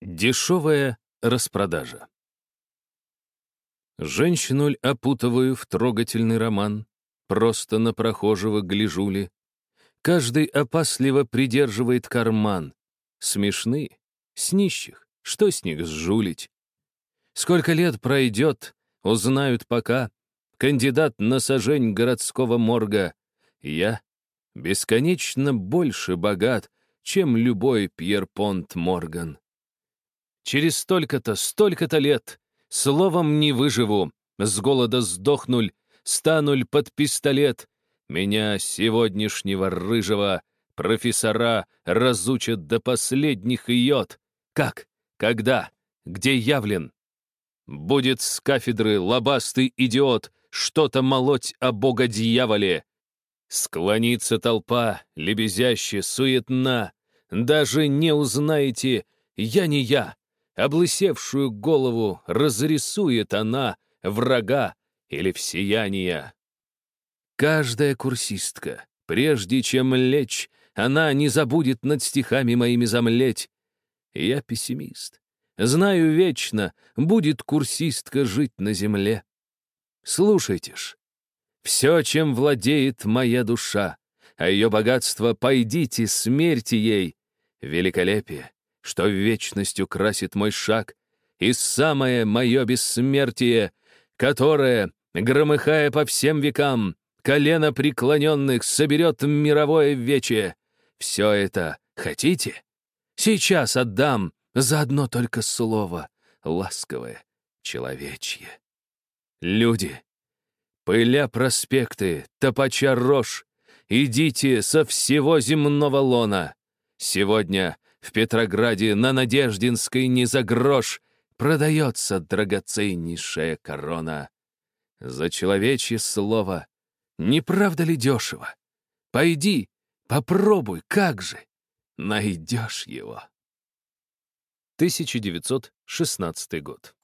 Дешевая распродажа. Женщину ль опутываю в трогательный роман, Просто на прохожего гляжу ли. Каждый опасливо придерживает карман. Смешны, с нищих, что с них сжулить? Сколько лет пройдет, узнают пока, Кандидат на сажень городского морга. Я бесконечно больше богат, чем любой Пьер-Понт Морган. Через столько-то, столько-то лет словом не выживу, с голода сдохнуль, стануль под пистолет. Меня сегодняшнего рыжего профессора разучат до последних йод. Как? Когда? Где явлен? Будет с кафедры лобастый идиот что-то молоть о бога-дьяволе. Склонится толпа, лебезяще, суетна. Даже не узнаете, я не я, облысевшую голову разрисует она врага или всеяния. Каждая курсистка, прежде чем лечь, она не забудет над стихами моими замлеть. Я пессимист. Знаю вечно, будет курсистка жить на земле. Слушайте ж, все, чем владеет моя душа, а ее богатство пойдите, смерьте ей. Великолепие, что вечность украсит мой шаг, и самое мое бессмертие, которое, громыхая по всем векам, колено преклоненных соберет мировое вече. Все это хотите? Сейчас отдам за одно только слово, ласковое, человечье. Люди, пыля проспекты, топача рожь, идите со всего земного лона. Сегодня в Петрограде на Надеждинской не за грош продается драгоценнейшая корона. За человечье слово, не правда ли дешево? Пойди, попробуй, как же, найдешь его. 1916 год.